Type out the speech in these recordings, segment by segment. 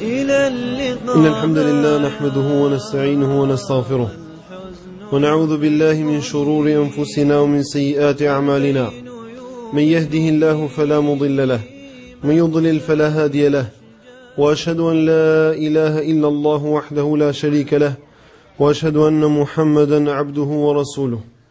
إلى اللقاء إن الحمد لله نحمده ونستعينه ونستغفره ونعوذ بالله من شرور أنفسنا ومن سيئات أعمالنا من يهده الله فلا مضل له من يضلل فلا هادي له وأشهد أن لا إله إلا الله وحده لا شريك له وأشهد أن محمدا عبده ورسوله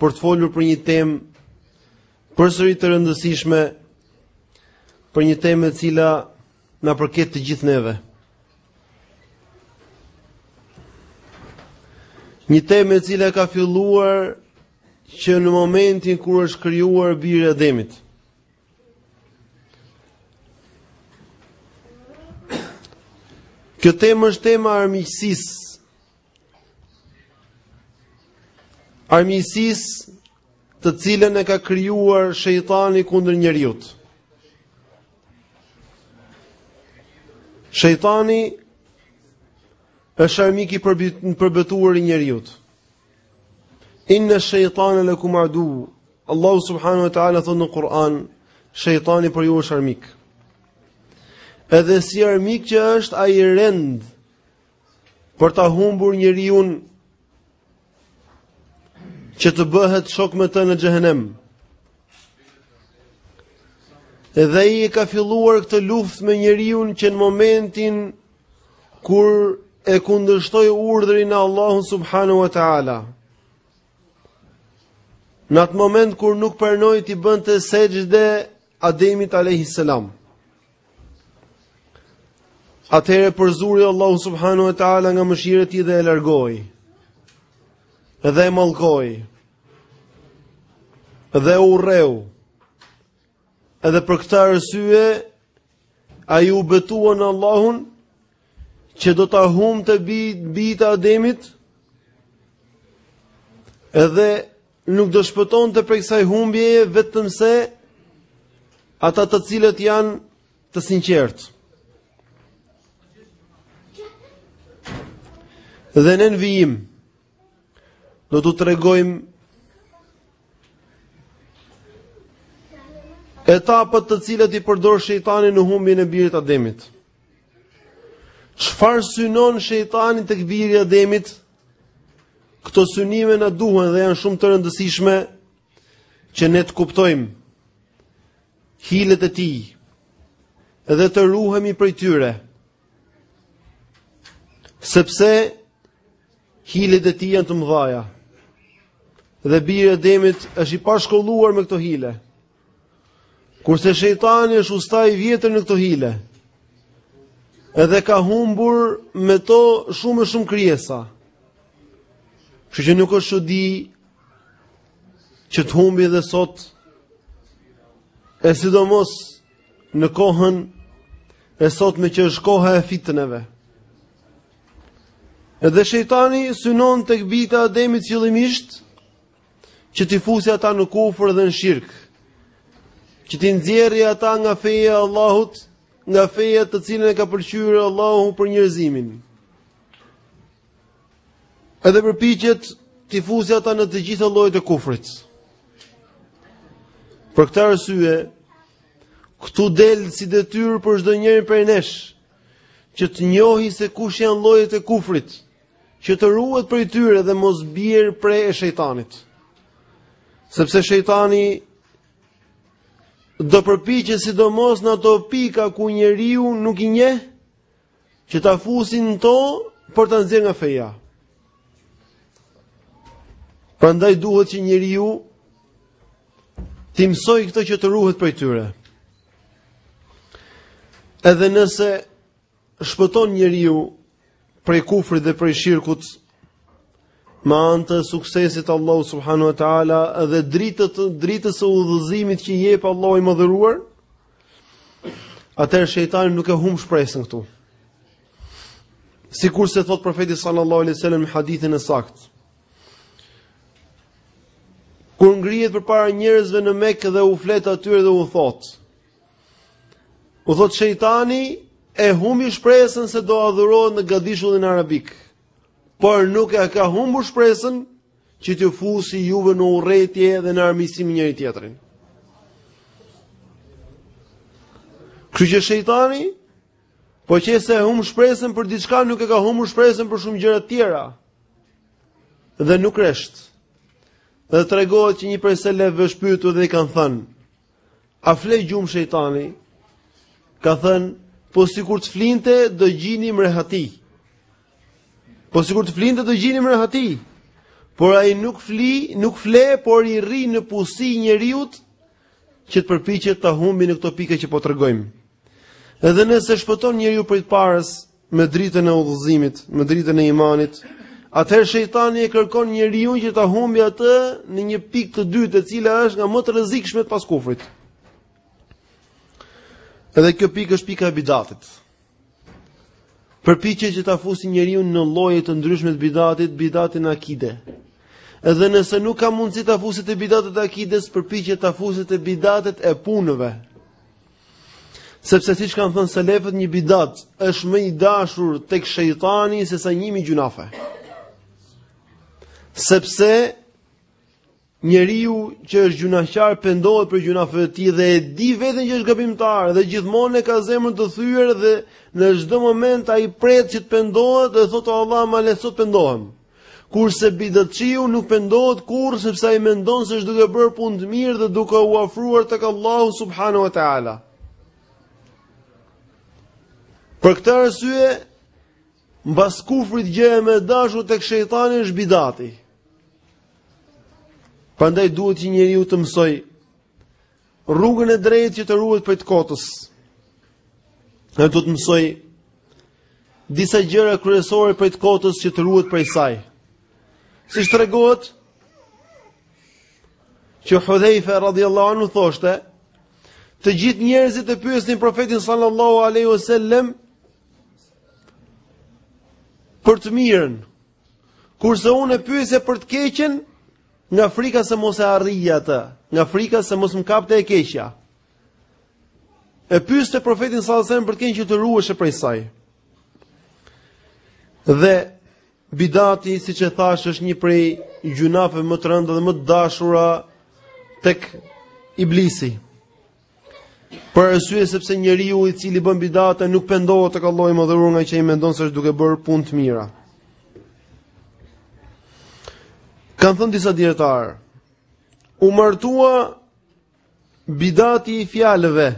për të folur për një temë përsëri të rëndësishme, për një temë e cila na përket të gjithë neve. Një temë e cila ka filluar që në momentin kur është krijuar biri i Ademit. Kjo temë është tema e armiqësisë Armiqësisë të cilën e ka krijuar shejtani kundër njeriut. Shejtani është armik i përbetuar i njeriut. Inna shejtana lakum adu. Allahu subhanahu wa taala thotë në Kur'an, shejtani për ju është armik. Edhe si armik që është ai rend Për ta humbur njeriun që të bëhet shok me të në xhehenem. Edhe ai e ka filluar këtë luftë me njeriun që në momentin kur e kundërshtoi urdhrin e Allahut subhanahu wa taala. Në atë moment kur nuk pranoi t'i bënte sexhde Ademit alayhi salam. Atëherë përzuri Allahu subhanahu wa taala nga mëshira e tij dhe e largoi. Dhe e mallkoi. Dhe e urreu. Edhe për këtë arsye ai u betua në Allahun që do t'i humbte bijtë e Ademit. Edhe nuk do shpëtonte prej kësaj humbjeje vetëm se ata të cilët janë të sinqertë. Dhe në vijim do të tregojmë etapat të cilat i përdor shejtani në humbjen e birit të Ademit. Çfarë synon shejtani tek biri i Ademit Këto synime na duhen dhe janë shumë të rëndësishme që ne të kuptojmë hilet e tij dhe të ruhemi prej tyre. Sepse hilet e tij janë të mëdha. Dhe biri i Ademit është i pashkolluar me këto hile. Kurse shejtani është usta i vjetër në këto hile. Edhe ka humbur me to shumë e shumë krijesa. Kështu që nuk është çudi që të humbi edhe sot e sidomos në kohën e sotme që është koha e fitneve. Edhe shejtani synon tek bijtë e Ademit qëllimisht që t'i fusi ata në kufër dhe në shirk, që t'i nxjerri ata nga feja e Allahut, nga feja të cilën e ka pëlqyer Allahu për njerëzimin. Edhe përpiqet t'i fusi ata në të gjitha llojet e kufrit. Për këtë arsye, këtu del si detyrë për çdo njërin prej nesh që të njohi se kush janë llojet e kufrit. që të ruhet prej tyre dhe mos bjerë pre e shejtanit. Sepse shejtani do përpiqet sidomos në ato pika ku njeriu nuk i njeh, që ta fusi në to për ta nxjerrë nga feja. Prandaj duhet që njeriu t'i mësojë këto që të ruhet prej tyre. Edhe nëse shpëton njeriu prej kufrit dhe prej shirkut, me anë të suksesit të Allahut subhanahu wa taala dhe dritës dritës së udhëzimit që i jep Allahu i madhëruar, atëherë shejtani nuk e humb shpresën këtu. Sikurse thotë profeti sallallahu alaihi wasallam në hadithin e saktë. Kur ngrihet përpara njerëzve në Mekë dhe u flet atyre dhe u thotë U thotë shejtani e humbi shpresën se do adhurohet në gadishullin arabik. Por nuk e ka humbur shpresën që t'ju fusi juve në urrejtje dhe në armiqësi me njëri-tjetrin. Kështu që shejtani po qe se e humb shpresën për diçka nuk e ka humbur shpresën për shumë gjëra të tjera. Dhe nuk resht. Dhe tregohet që një prej selefëve është pyetur dhe i kanë thënë A fle gjumë shejtani? Ka thënë, po sikur të flinte, do gjenim rehati. Po sikur të flinte, do gjenim rehati. Por ai nuk fli, nuk fle, por i rri në pusi njeriut që të përpiqet ta humbi në këto pika që po tregojmë. Edhe nëse shpëton njeriu prej të parës, me dritën e udhëzimit, me dritën e imanit, atëherë shejtani e kërkon njeriun që ta humbi atë në një pikë të dytë, e cila është nga më të rrezikshmet pas kufrit. Edhe kjo pikë është pika e bidatit. Përpiqet që ta fusi njeriun në lloje të ndryshme të bidatit, bidati në akide. Edhe nëse nuk ka mundësi ta fusi te bidatet e akides, përpiqet ta fusi te bidatet e punëve. Sepse siç kanë thënë selefët një bidat është më i dashur tek shejtani sesa 1000 gjunafe. Sepse njeriu që është gjunaqar pendohet për gjunafet e tij dhe e di veten që është gabimtar dhe gjithmonë e ka zemrën të thyer dhe në çdo moment ai pret që të pendohet dhe thotë Allah ma lehtëso të pendohem. Kurse bidatçiu nuk pendohet kurrë sepse ai mendon se është duke bërë punë të mirë dhe duke u afruar tek Allahu subhanahu wa taala. Për këtë arsye, mbas kufrit gjëja më e dashur tek shejtani është bidati. Prandaj duhet që njeriu të mësoj Rrugën e drejtë që të ruhet prej të kotës. E duhet të mësoj disa gjëra kryesore prej të kotës që të ruhet prej saj. Siç tregohet që Hudhejfa radhiyallahu anhu thoshte, të gjithë njerëzit e pyesnin profetin sallallahu alaihi wasallam për të mirën, Kurse unë e pyesja për të keqen, nga frika se mos e arrija atë, nga frika se mos më kapte e keqja. E pyeste profetin sallallahu alajhi wasallam për të keqen që të ruheshe prej saj. Dhe bidati, siç e thash, është një prej gjynafeve më të rënda dhe më të dashura tek iblisi. Për arsye sepse njeriu i cili bën bidate nuk pendohet tek Allahu i madhëruar ngaqë ai mendon se është duke bërë punë të mira. Kanë thënë disa dijetarë. U martua bidati i fjalëve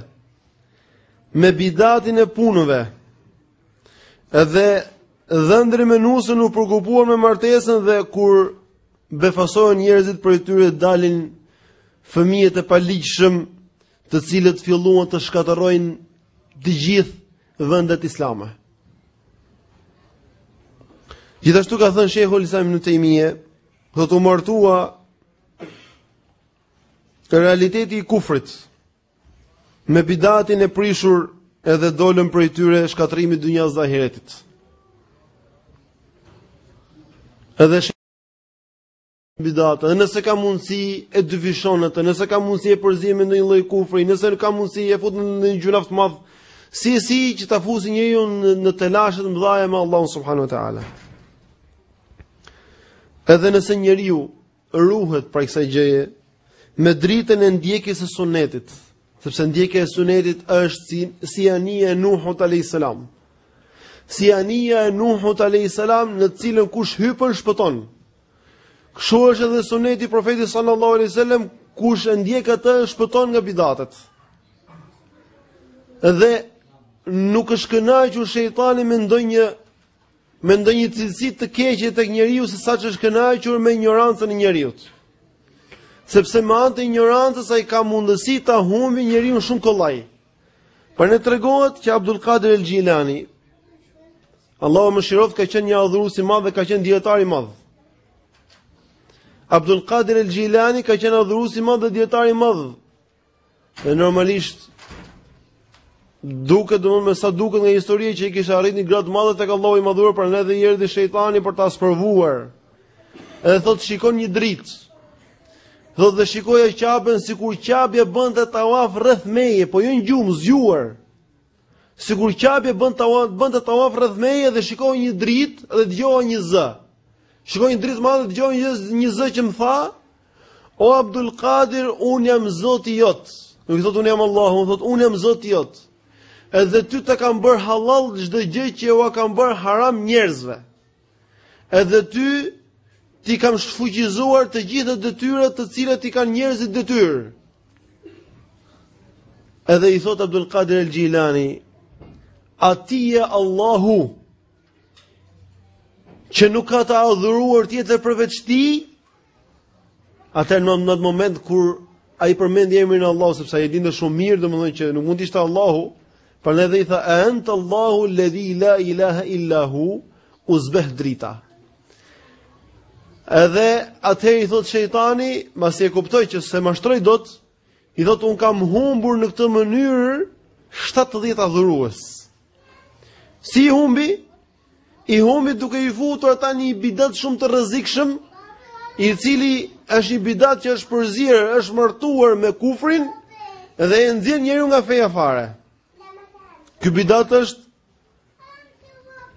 me bidatin e punëve. Dhe dhëndri me nusen u preokupuan me martesën dhe kur befasohen njerëzit prej tyre dalin fëmijët e paligjshëm të cilët filluan të shkatërrojnë të gjithë vendet islame. Gjithashtu ka thënë Shejhul Islam Ibn Tejmije, thotë u martua realiteti i kufrit. Me bidatin e prishur edhe dolën prej tyre shkatërrimi i dynjas dhe ahiretit. Edhe sh... bidatë, edhe nëse ka mundësi e dyfishon atë, nëse ka mundësi e përzin me ndonjë lloj kufri, nëse ka mundësi e fut në një gjynaf të madh, si e si që ta fusi njeriun në telashe të mëdha me Allahun subhanehu ue teala. Edhe nëse njeriu ruhet prej kësaj gjëje me dritën e ndjekjes së sunetit, sepse ndjekja e sunetit është si si anija e Nuhut alayhis salam. Si anija e Nuhut alayhis salam në të cilën kush hypën shpëton. Kështu është edhe suneti i profetit sallallahu alaihi wasallam, kush e ndjek atë shpëton nga bidatet. Dhe nuk është kënaqur shejtani me ndonjë me ndonjë cilësi të keqe tek njeriu se sa ç'është kënaqur me injorancën e njeriut. Sepse me anë të injorancës ai ka mundësi ta humbi njeriun shumë kollaj. Prandaj tregohet që Abdul Qadir El Jilani Allahu më shirof ka qenë një adhurues i madh dhe ka qenë dietar i madh. Abdul Qadir El Jilani ka qenë adhurues i madh dhe dietar i madh. Dhe normalisht duket domethënë me sa duket nga historia që ai kishte arrit një gradë të madhe tek Allahu i madhëruar prandaj dhe i erdhi shejtani për ta sprovuar. Edhe thot shikoj një dritë. Thot dhe shikoja Qaben sikur Qabja bënte tawaf rreth meje, po jo në gjumë zgjuar. Sikur Qabja bën tawaf, bënte tawaf rreth meje edhe shikoj një dritë dhe dëgjova një zë. Shikoj një dritë të madhe, dëgjova një një zë që më tha: O Abdul Qadir, un jam Zoti jot. Nuk i thot un jam Allahu, thot un jam Zoti jot. Edhe ty ta kam bër halal çdo gjë që ua kam bër haram njerëzve. Edhe ty t'i kam shfuqizuar të gjitha detyrat të cilat i kanë njerëzit detyrë. Edhe i thot Abdul Qadir El Gjilani, a ti je Allahu, që nuk ka të adhuruar tjetër përveç tij, Atëherë në atë moment kur ai përmendi emrin e Allahut sepse ai e dinte shumë mirë domethënë që nuk mund të ishte Allahu, prandaj dhe i tha ente Allahu ledhi la ilaha illa hu u zbeh drita. Edhe atëherë i thot shejtani, pasi e kuptoi që s'e mashtroi dot, i thot un kam humbur në këtë mënyrë 70 adhurues. Si i humbi? I humbi duke i futur ata në një bidat shumë të rrezikshëm, i cili është një bidat që është përzier, është martuar me kufrin dhe e nxjerr njeriun nga feja fare. Ky bidat është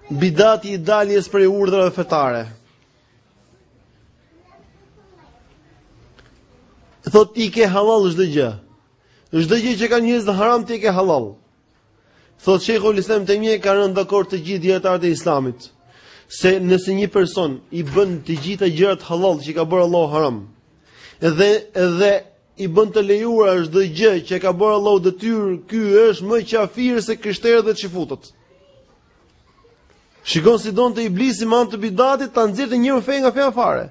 bidati i daljes prej urdhrave fetare. Thot i ke halal çdo gjë. Çdo gjë që kanë njerëzit haram ti e ke halal. Thot Shejhul Islam ibn Tejmije kanë rënë dakord të gjithë dietarët e Islamit se nëse një person i bën të gjitha gjërat halal që i ka bërë Allahu haram edhe i bën të lejuara çdo gjë që e ka bërë Allahu detyrë, ky është më qafir se krishterët dhe çifutët. Shikon si donte iblisi me anë të bidatit ta nxjerrte njeriun nga feja fare.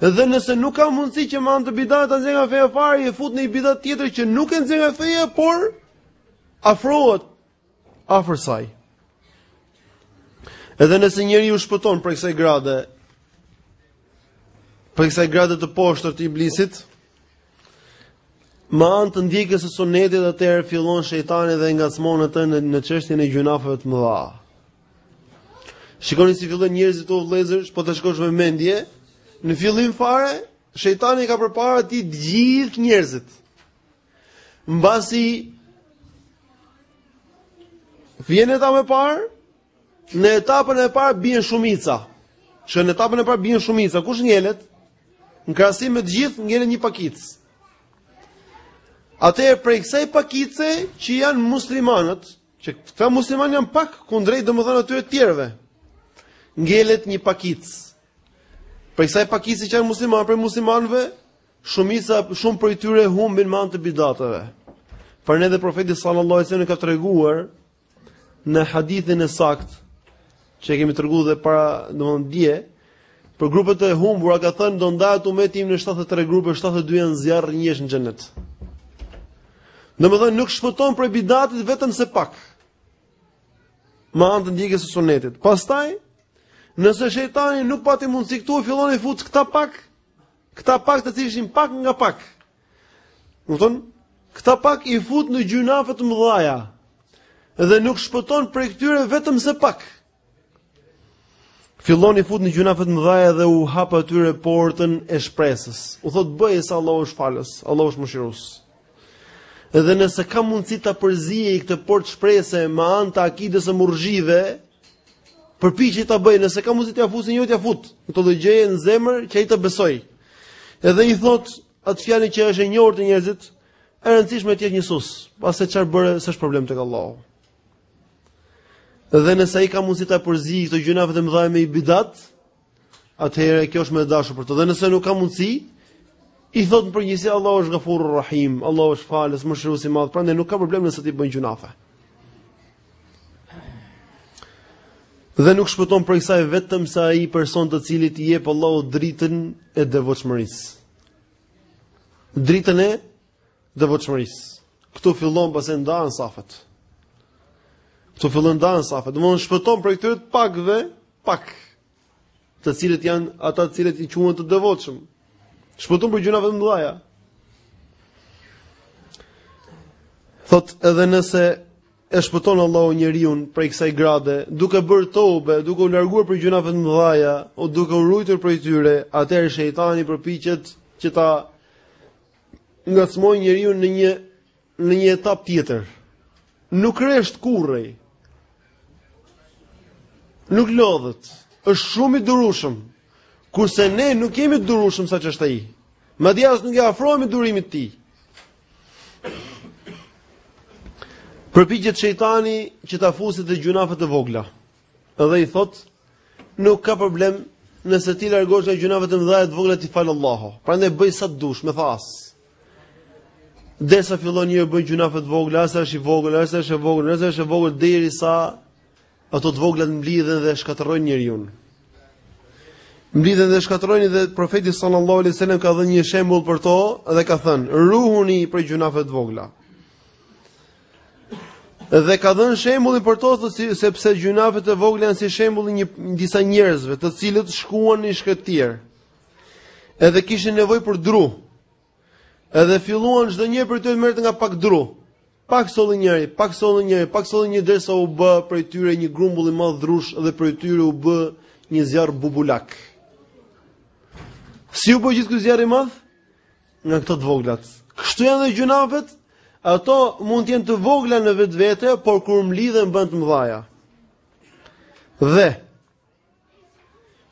Dhe nëse nuk ka mundësi që me anë të bidatit ta nxjerrë nga feja fare, e fut në një bidat tjetër që nuk e nxjerr nga feja, por afrohet afër saj. Edhe nëse njeriu shpëton prej kësaj grade, prej kësaj grade të poshtër të iblisit, me anë të ndjekjes së sunetit, atëherë fillon shejtani dhe ngacmon atë në në çështjen e gjunafeve të mëdha. Shikoni si fillojnë njerëzit tu u, vëllezër, po ta shikosh me mendje, në fillim fare shejtani ka përpara tij të gjithë njerëzit. Mbasi vjen etapa e parë, në etapën e parë bien shumica. Që në etapën e parë bien shumica, kush ngelet? Në krahasim me të gjithë ngelet një pakicë. Atëherë prej kësaj pakice që janë muslimanët, që këta musliman janë pak kundrejt domethënë atyre të tjerëve. Ngelet një pakicë. Prej kësaj pakice që janë muslimanë, prej muslimanëve Shumica shumë prej tyre humbin me anë të bidateve. Prandaj dhe profeti sallallahu alajhi wasallam ka treguar në hadithin e saktë që kemi treguar dhe para, domthonë dje, për grupet e humbura ka thënë do ndahet umeti im në 73 grupe, 72 janë në zjarr, një është në xhenet. Domethënë nuk shpëton prej bidatit vetëm se pak. Me anë të ndjekjes së sunetit. Pastaj, nëse shejtani nuk pati mundësi këtu, fillon i fut këta pak Këta pak të cilët ishin pak nga pak. Domethënë, këta pak i fut në gjynafet e mëdhaja. Dhe nuk shpëton prej këtyre vetëm se pak. Fillon i fut në gjynafet e mëdhaja dhe u hap atyre portën e shpresës. U thotë bëje se Allahu është falës, Allahu është mëshirues. Edhe nëse ka mundësi ta përziejë këtë portë shprese me anë të akides së murxhive, përpiqet ta bëjë, nëse ka mundësi t'ia fusë njeriut ia fut. Këtë ideologji në zemër që ai ta besojë. Edhe i thot atë fjalën që është e njohur te njerëzit, e rëndësishme të jetë njësues, pastaj çfarë bëre s'është problem tek Allahu. Dhe nëse ai ka mundësi ta përziejë këto gjynafet e mëdhaja me bidat, atëherë kjo është më e dashur për të. Dhe nëse nuk ka mundësi, i thot në përgjithësi Allahu është Ghafurur Rahim, Allahu është falës, mëshirues i madh, prandaj nuk ka problem nëse ti bën gjunafe. Dhe nuk shpëton prej kësaj vetëm se ai person të cilit i jep Allahu dritën e devotshmërisë. Dritën e devotshmërisë. Këtu fillon pastaj ndahen safet. Këtu fillon ndahen safet. Domthonë shpëton prej këtyre të pakëve, pak të cilët janë ata të cilët quhen të devotshëm. Shpëton prej gjynafeve të mëdha. Thot edhe nëse e shpëton Allahu njeriun prej kësaj grade, duke bërë tobe, duke u larguar prej gjynafeve të mëdha, o duke u ruajtur prej tyre, atëherë shejtani përpiqet që ta ngacmojë njeriun në një në një etapë tjetër. Nuk rresht kurrë. Nuk lodhet. Është shumë i durueshëm. Kurse ne nuk jemi të durueshëm sa ç'është ai. Madje as nuk i afrohemi durimit të tij. Përpijet shejtani që ta fusi te gjynafet e vogla. Edhe i thotë, nuk ka problem nëse ti largohesh nga gjynafet e mëdhaja, të voglat t'i fal Allahu. Prandaj bëj sa të dush, me thasë. Derisa fillon e bën gjynafe të vogla, se është i vogël, se është e vogël, se është e vogël derisa ato të voglat mblidhen dhe shkatërrojnë njeriun. Mblidhen dhe shkatërrojnë dhe profeti sallallahu alaihi wasallam ka dhënë një shembull për to dhe ka thënë: "Ruhuni prej gjynafeve të vogla." Dhe ka dhënë shembullin për to se sepse gjynafet e vogla janë si shembulli një disa njerëzve, të cilët shkuan në shkretëtirë. Edhe kishin nevojë për dru. Edhe filluan çdo njëri prej tyre të merrte nga pak dru. Pak solli njëri, pak solli njëri, pak solli një derisa u bë prej tyre një grumbull i madh drush dhe prej tyre u bë një zjarr bubulak. Si u bë gjithë ky zjarr i madh? nga këto të voglat. Kështu janë dhe gjynafet, ato mund të jenë të vogla në vetvete, por kur mblidhen bëhen të mëdhaja. Dhe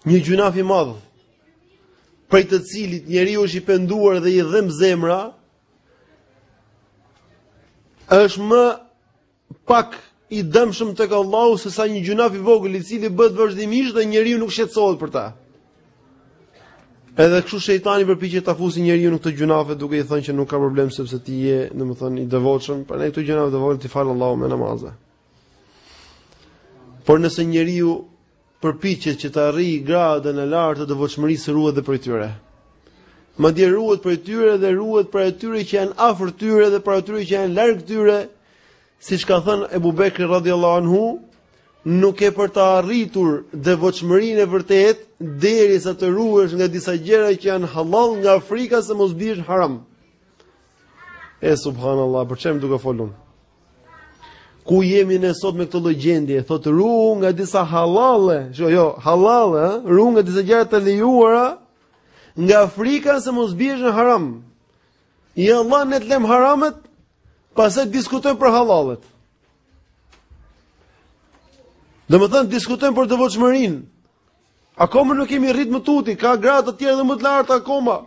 një gjynaf i madh prej të cilit njeriu është i penduar dhe i dhemb zemra është më pak i dëmshëm tek Allahu se sa një gjynaf i vogël i cili bëhet vazhdimisht dhe njeriu nuk shqetësohet për ta. Edhe kështu shejtani përpiqet ta fusë njeriun në këto gjynafe duke i thënë që nuk ka problem sepse ti je, domethënë, i devotshëm, prandaj këto gjëra të vogla t'i fal Allahu me namaze. Por nëse njeriu përpiqet që të arrijë gradën e lartë të devotshmërisë ruhet dhe prej tyre. Madje ruhet prej tyre dhe ruhet prej atyre që janë afër tyre dhe prej atyre që janë larg tyre, siç ka thënë Ebu Bekri radhiyallahu anhu, nuk ke për të arritur devotshmërinë e vërtetë derisa të ruhesh nga disa gjëra që janë hallall nga frika se mos biesh në haram. E subhanallah, për ç'jemi duke folur. Ku jemi ne sot me këtë lloj gjendje? Thotë ruhu nga disa hallalle. Jo, jo, hallalle, ruhu nga disa gjëra të lejuara nga frika se mos biesh në haram. Ja Allah ne të lëmë haramet, pastaj diskutojmë për hallallet. Domethënë, diskutojmë për devotshmërinë, Akoma nuk kemi arrit më tutje, ka grada të tjera dhe më të larta akoma.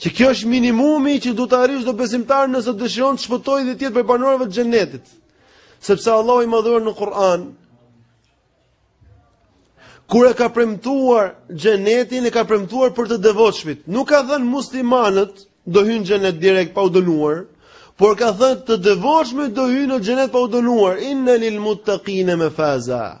Që kjo është minimumi që duhet të arrijë çdo besimtar nëse dëshiron të shpëtojë dhe të jetë prej banorëve të xhenetit. Sepse Allahu i madhuar në Kur'an kur e ka premtuar xhenetin e ka premtuar për të devotshmit. Nuk ka thënë muslimanët do hyjnë në xhenet direkt pa u dënuar, por ka thënë të devotshmit do hyjnë në xhenet pa u dënuar. Inna lil muttaqina mafaza.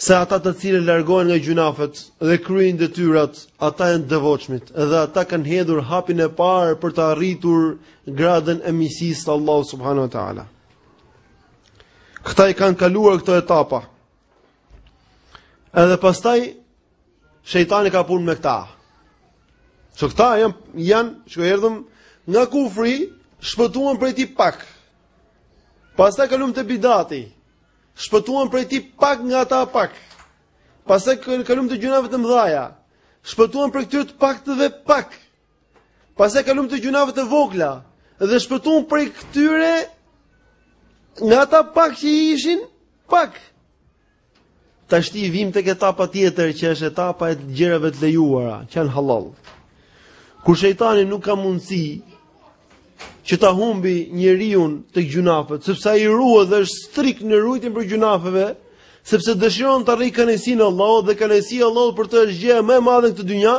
Se ata të cilët largohen nga gjynahet dhe kryejnë detyrat, ata janë të devotshmit dhe ata kanë hedhur hapin e parë për të arritur gradën e miqësisë së Allahut subhanuhu teala. Këta i kanë kaluar këto etapa. Edhe pastaj shejtani ka punë me këta. Që këta janë janë që erdhëm nga kufri, shpëtuan prej tij pak. Pastaj kalum te bidati. Shpëtuan prej tij pak nga ata pak. Pastaj kalum te gjynahet e mëdhaja. Shpëtuan prej këtyre të paktëve pak. Pastaj kalum te gjynahet e vogla dhe shpëtuan prej këtyre nga ata pak që ishin pak. Tashti vijmë tek etapa tjetër që është etapa e gjërave të lejuara, që janë hallall. Kur shejtani nuk ka mundësi që ta humbi njeriun tek gjynahet, sepse ai ruhet dhe është strikt në rujtjen prej gjynaheve, sepse dëshiron të arrijë kënaqësinë e Allahut dhe kënaqësia e Allahut për të është gjëja më e madhe në këtë dynja.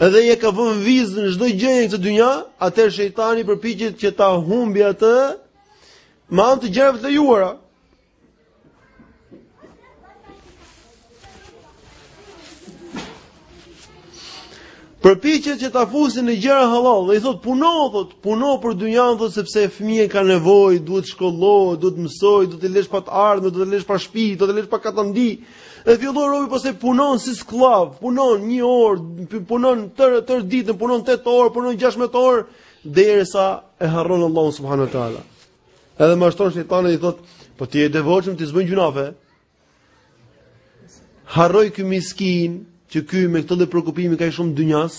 Edhe ia ka vënë vizën çdo gjëje në këtë dynja, atëherë shejtani përpiqet që ta humbi atë me anë të gjërave të lejuara. Përpiqet që ta fusi në gjëra hallall, dhe i thot puno, thot puno për dynjan, thot sepse fëmija ka nevojë, duhet të shkollohet, duhet të mësojë, s'duhet ta lësh pa të ardhme, s'duhet ta lësh pa shtëpi, s'duhet ta lësh pa katandi. E fillon robi pastaj punon si skllav, punon 1 orë, punon tër tër ditën, punon 8 orë, punon 16 orë derisa e harron Allahun subhanahu wa taala. Edhe mashtron shejtani i thot, po ti je i devotshëm ti s'bën gjunafe. Harroi ky miskin që ky me këtë lloj preokupimi kaq shumë dynjas.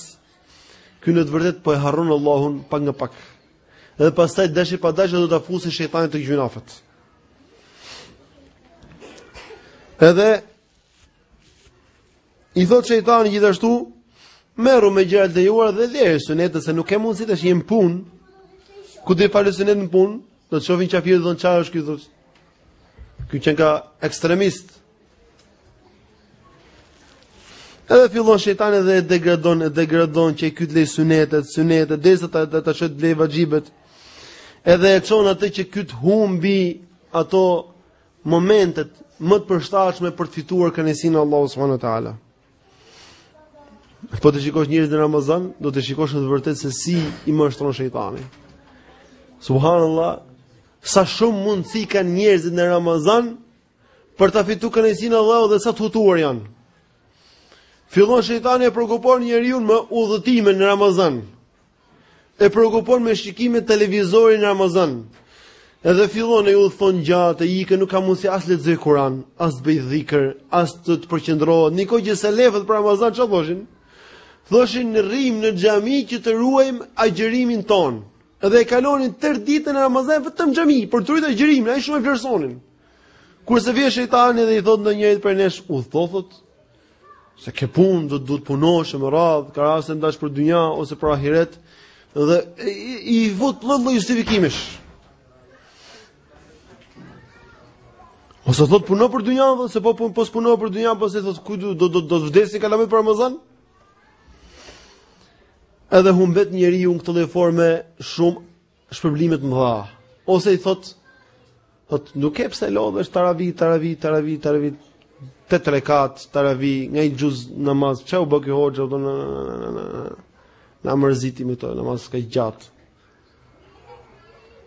Ky në të vërtetë po e harron Allahun pak nga pak. Edhe pastaj dashje pa dashje do ta fusë shejtani tek gjynahet. Edhe I thot shejtani gjithashtu, merru me gjërat e lejuara dhe lër sunetet se nuk ke mundsi tash je në punë. Ku do t'i falësh sunetet në punë? Do të shohin qafirët do thonë çfarë është ky thot. Ky qenka ekstremist. Edhe fillon shejtani dhe e degradon, e degradon që ky të lejë sunetet, sunetet derisa ta ta, ta çojë të lejë vaxhibet. Edhe e çon atë që ky të humbi ato momentet më të përshtatshme për të fituar kënaqësinë e Allahut subhanahu wa taala. Po të shikosh njerëzit në Ramazan, do të shikosh në të vërtetë se si i mashtron shejtani. Subhanallah, sa shumë mundësi kanë njerëzit në Ramazan për ta fituar kënaqësinë e Allahut dhe sa të hutuar janë. Fillon shejtani e preokupon njeriun me udhëtime në Ramazan. e preokupon me shikime televizori në Ramazan. Edhe fillon ai udhëton gjatë, i ikën nuk ka mundësi as lexoj Kur'an, as t'bëj dhikr, as të të përqendrohet. Ndërkohë që selefët për Ramazan çfarë thoshin? Thoshin ne rrim në xhami që të ruajmë agjërimin ton. Edhe e kalonin tërë ditën në Ramazan vetëm në xhami për të ruajtur agjërimin, aq shumë e vlerësonin. Kurse vjen shejtani dhe i thot ndonjërit prej nesh, udhëto thot, Se ke punë, do të duhet punosh më rradhë, ka raste n'daç për dynja ose për ahiret dhe i fut lloj lloj justifikimesh. Ose thot puno për dynja ose po po pos puno për dynja, pasi thot ku do do do të vdesin kalamajt për Ramazan? Edhe humbet njeriu në këtë lloj forme shumë shpërblime të mëdha. Ose i thot, thot nuk ke pse lodhesh taravi, taravi, taravi, taravi, tetë rekat, taravi, nga një xhuz namaz, që u bë ky hoxhë, do na mërziti me këto namaz kaq gjatë.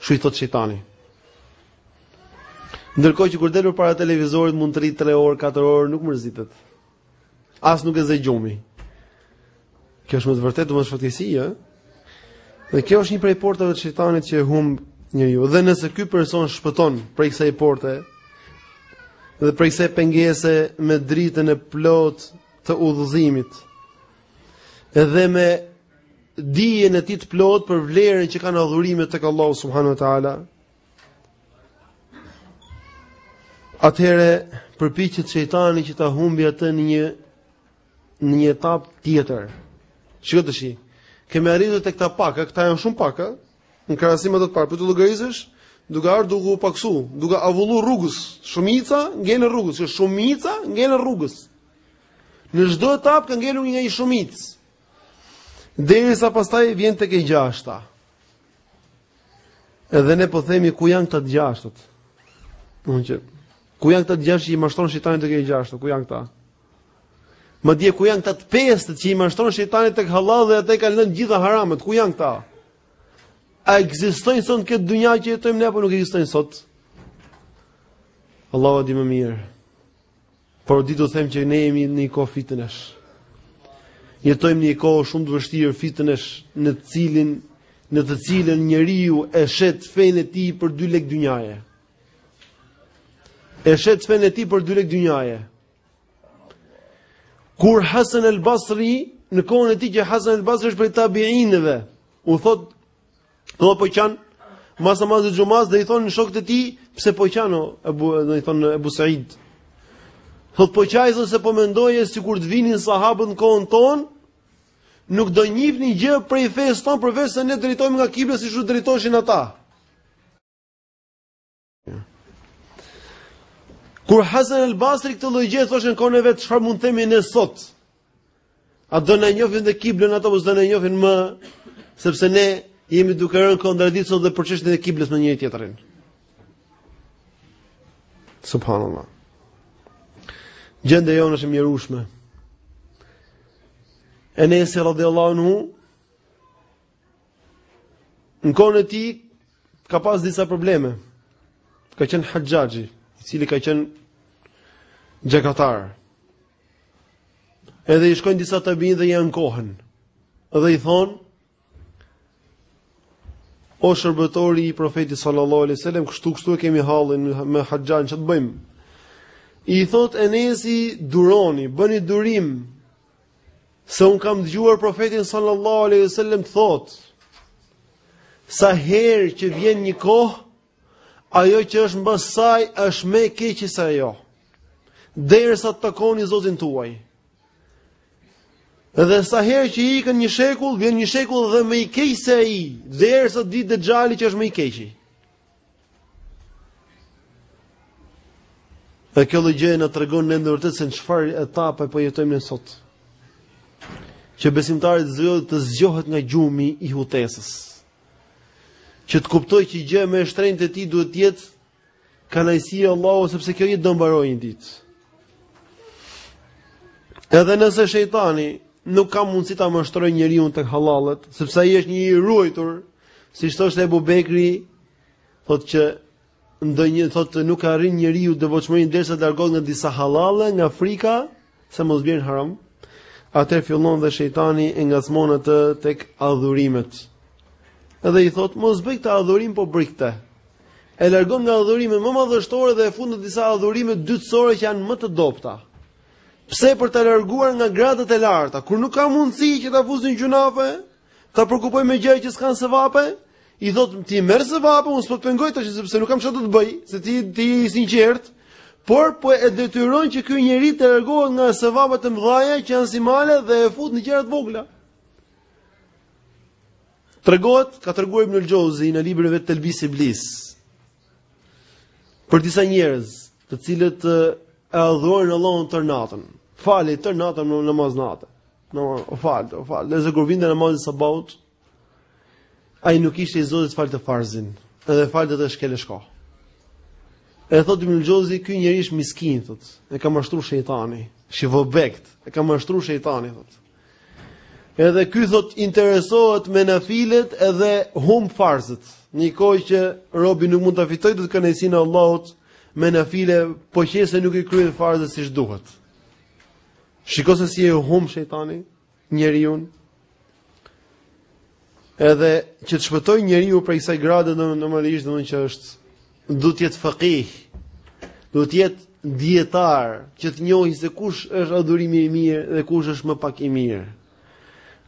Kshu i thot shejtani. Ndërkohë që kur rri ulur para televizorit mund të rri 3 orë, 4 orë, nuk mërzitet. As nuk e zë gjumi. Kjo është me të vërtetë domethënë fatkeqësi, ë. Dhe kjo është një prej portave të shejtanit që e humb njeriun. Dhe nëse ky person shpëton prej kësaj porte dhe prej kësaj pengese me dritën e plot të udhëzimit, edhe me dijen e tij të plot për vlerën që kanë adhurimet tek Allahu subhanahu wa taala, Atëherë përpiqet shejtani që ta humbi atë në një në një etap tjetër. Shiko tashi. Kemë arritur te këta pak, këta janë shumë pak, në krahasim me të parë, po t'i llogaritësh, duke ardhur duke u paksu, duke avullu rrugës, shumica ngelën rrugës, që shumica ngelën rrugës. Në çdo etap ka ngelur një shumicë. Derisa pastaj vjen tek e gjashta. Edhe ne po themi ku janë këta të gjashtët. Domethënë që ku janë këta të gjashtë që i mashtron shejtani tek e gjashta, ku janë këta? Madje ku janë këta të pestët që i mashtron shejtani tek hallalli dhe ata i kanë lënë gjitha haramet, ku janë këta? A ekzistojnë sot në këtë dynja që jetojmë ne apo nuk ekzistojnë sot? Allahu e di më mirë. Por dua të them që ne jemi në një kohë fitnesh. Jetojmë në një kohë shumë të vështirë fitnesh në të cilin në të cilën njeriu e shet fenë e tij për dy lek dynjaje. E shet fenë e tij për dy lek dynjaje. Kur Hasan al-Basri në kohën e tij që Hasan al-Basri është prej tabiinëve, u thot Po po qan mas namazit të xhumas dhe i thonë shokët e tij, pse po qan o Abu, do i thonë Abu Said. Thot po qaj thot se po mendoja sikur të vinin sahabët në kohën tonë, nuk do njihnin gjë prej fesë tonë përveç se ne drejtohemi nga kibla siç u drejtoshin ata. Kur Hasan al Basri këtë lloj gjë thoshte në kohën e vet çfarë mund të themi ne sot? A do na e njohin dhe kiblën apo s'do na e njohin më sepse ne jemi duke rënë në kontradikt sot dhe për çështjen e kiblës me njëri tjetrin. Subhanallah. Gjendja jonë është e mjerueshme. Enesi radhiyallahu anhu Në kohën e tij ka pas disa probleme. Ka qenë Haxhaxhi, i cili ka qenë gjakatar. Edhe i shkojnë disa tabiin dhe i ankohen. Dhe i thonë O shërbëtori i profetit sallallahu alaihi wasallam, kështu kështu e kemi hallin me Haxhaxhin çë të bëjmë. I thot Enesi, duroni, bëni durim, Se un kam dëgjuar profetin sallallahu alaihi wasallam të thotë sa herë që vjen një kohë ajo që është mbas saj është më e keqe se ajo. Derisa të takoni Zotin tuaj. Dhe sa herë që ikën një shekull, vjen një shekull dhe më i keq se ai, derisa del dexhali që është më i keqi. Dhe kjo lloj gjëje na tregon ne në vërtetë se në çfarë etape po jetojmë ne sot. Që besimtari të zgjohet të zgjohet nga gjumi i hutesës. Që të kuptojë që gjë më e shtrenjtë e tij duhet të jetë kënaqësia e Allahut sepse kjo jetë do mbarojë një ditë. Edhe nëse shejtani nuk ka mundësi ta mashtrojë njeriun tek halallet, sepse ai është njeri i ruajtur, Siç thoshte Abu Bekri, thotë që ndonjë thotë nuk arrin njeriu devotshmërinë derisa largohet nga disa hallalle, nga frika se mos bjerë në haram. Atëherë fillon dhe shejtani e ngacmon atë tek adhurimet. Edhe i thotë mos bëj këtë adhurim po bëj këtë. E largon nga adhurimet më madhështore dhe e fut në disa adhurime dytësore që janë më të dobta. Pse për ta larguar nga gradat e larta, kur nuk ka mundësi që ta fusi në gjynafe, Ta preokupoj me gjëra që s'kanë sevape? I thot ti merr sevape, unë s'po të pengoj tashi sepse nuk kam çfarë të të bëj, se ti je i sinqertë. Por po e detyron që ky njeri të largohet nga sevapat e mëdha që janë si male dhe e fut në gjëra të vogla. Tregohet, ka treguar Ibn al-Xhozi në librin e vet Telbis Iblis. Për disa njerëz, të cilët e adhuronin Allahun tër natën, faleshin tër natën në namaz natë. Në fal, o falet, o falet. Edhe kur vinte namazi i sabahut, ai nuk ishte i zoti ta falte farzin, edhe falte shkel e shko. E thotë Ibn Xhozi, ky njeri është miskin, thotë. E ka mashtruar shejtani, shivobekt. E ka mashtruar shejtani, thotë. Edhe ky thot interesohet me nafilet edhe humb farzet. Në kohë që robi nuk mund ta fitojë dot kënaqësinë e Allahut me nafile, po qe se nuk i kryen farzet siç duhet. Shiko se si e humb shejtani njeriun. Edhe që të shpëtojë njeriu prej kësaj grade normalisht domethënë që është duhet të jetë fekih. Duhet të jetë dijetar që të njohë se kush është adhurimi i mirë dhe kush është më pak i mirë.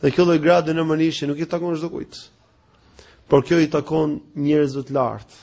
Dhe kjo lloj grade normalisht nuk i takon çdokujt. Por kjo i takon njerëzve të lartë.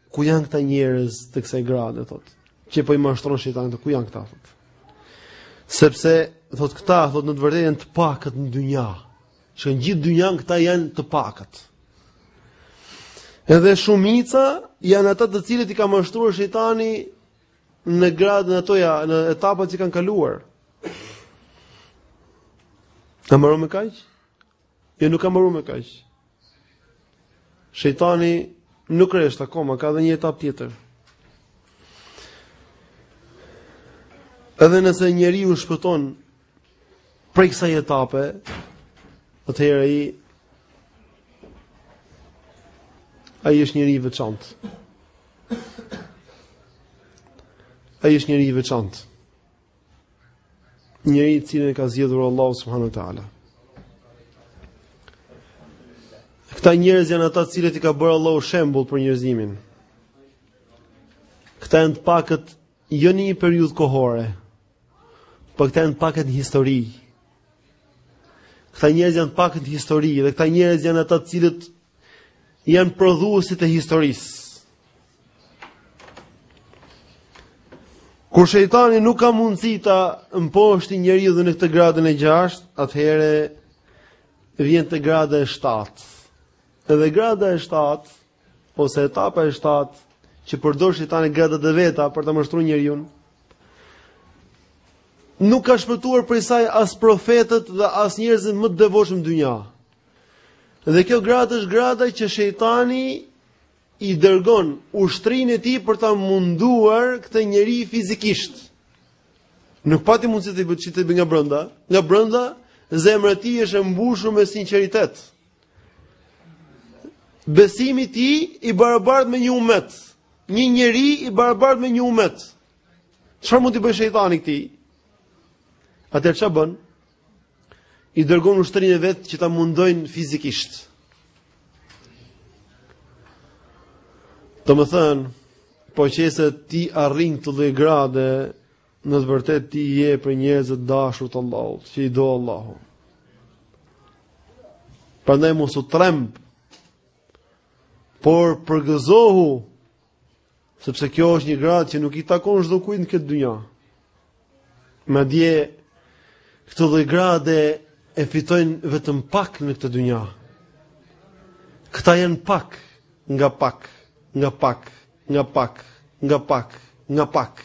Ku janë këta njerëz të kësaj grade thotë, që po i mashtron shejtani, ku janë këta thotë? Sepse thotë këta thotë në të vërtetë janë të pakët në dynja. Që në gjithë dynjan këta janë të pakët. Edhe shumica janë ata të cilët i ka mashtruar shejtani në gradat e tjera, në etapat që kanë kaluar. A mbaroi me kaq? Jo nuk ka mbaruar me kaq. Shejtani nuk rresht akoma, ka edhe një etapë tjetër. Edhe nëse njeriu shpëton prej kësaj etape, atëherë ai ai është njeri i veçantë. Ai është njeri i veçantë. njeri të cilin e ka zgjedhur Allahu subhanahu wa taala. Këta njerëz janë ata të cilët i ka bërë Allahu shembull për njerëzimin. Këta janë të pakët jo në një periudhë kohore, por këta janë të pakët në histori. Këta njerëz janë të pakët në histori dhe këta njerëz janë ata të cilët janë prodhuesit e historisë. Kur shejtani nuk ka mundësi ta mposhti njeriun dhe në këtë gradën e 6, atëherë vjen te grada e 7. Edhe grada e 7 ose etapa e 7 që përdor shejtani gradat e veta për ta mashtruar njeriun. Nuk ka shpëtuar prej saj as profetët dhe as njerëzit më të devotshëm në dynja. Dhe kjo gradë është grada që shejtani i dërgon ushtrinë e tij për ta munduar këtë njeri fizikisht. Nuk pati mundësi të bëjë diçka nga brenda, nga brenda zemra e tij është e mbushur me sinqeritet. Besimi i tij i barabartë me një umet, një njeri i barabartë me një umet. Çfarë mund t'i bëjë shejtani këtij? Atëherë ça bën? i dërgon ushtrinë e vet që ta mundojnë fizikisht. Domethënë, po qe se ti arrin këtë lloj grade, në të vërtetë ti je prej njerëzve të dashur të Allahut, që i do Allahu. Prandaj mos u tremb, por përgëzohu Sepse kjo është një gradë që nuk i takon çdokujt në këtë dynja. Madje këtë lloj grade e fitojnë vetëm pak në këtë dynja. Këta janë pak nga pak, nga pak, nga pak, nga pak, nga pak.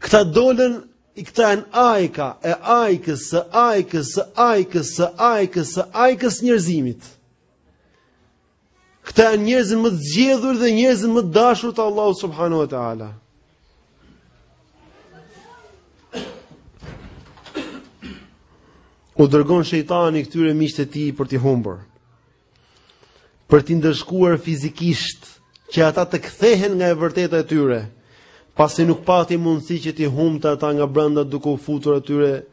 Këta dolën i këta janë ajka, e ajkës, së ajkës, së ajkës, së ajkës, së ajkës së njerëzimit. Këta janë njerëzit më të zgjedhur dhe njerëzit më të dashur të Allahut subhanahu wa taala. U dërgon shejtani këtyre miqtë e tij për t'i humbur. Për t'i ndëshkuar fizikisht që ata të kthehen nga e vërteta e tyre, pasi nuk pati mundësi që t'i humbte ata nga brenda duke u futur atyre